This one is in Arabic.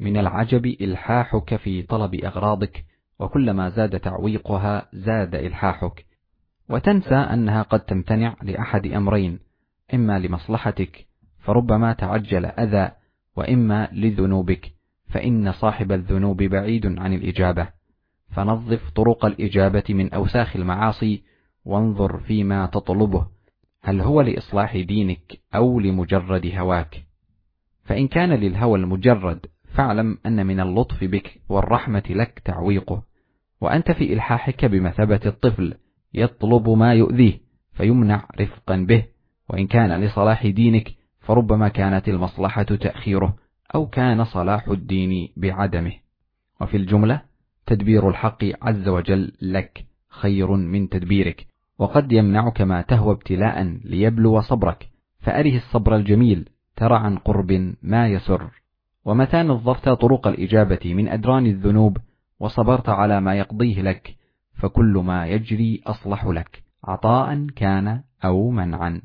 من العجب إلحاحك في طلب أغراضك وكلما زاد تعويقها زاد إلحاحك. وتنسى أنها قد تمتنع لأحد أمرين إما لمصلحتك فربما تعجل أذى وإما لذنوبك فإن صاحب الذنوب بعيد عن الإجابة. فنظف طرق الإجابة من أوساخ المعاصي وانظر فيما تطلبه. هل هو لإصلاح دينك أو لمجرد هواك؟ فإن كان للهوى المجرد فاعلم أن من اللطف بك والرحمة لك تعويقه وأنت في إلحاحك بمثابة الطفل يطلب ما يؤذيه فيمنع رفقا به وإن كان لصلاح دينك فربما كانت المصلحة تأخيره أو كان صلاح الدين بعدمه. وفي الجملة تدبير الحق عز وجل لك خير من تدبيرك وقد يمنعك ما تهوى ابتلاء ليبلو صبرك فأره الصبر الجميل ترى عن قرب ما يسر. ومتى نظفت طرق الإجابة من أدران الذنوب وصبرت على ما يقضيه لك فكل ما يجري أصلح لك عطاء كان أو منعا.